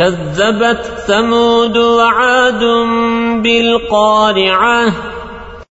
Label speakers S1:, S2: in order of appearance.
S1: كذبت ثمود وعاد بالقارعة.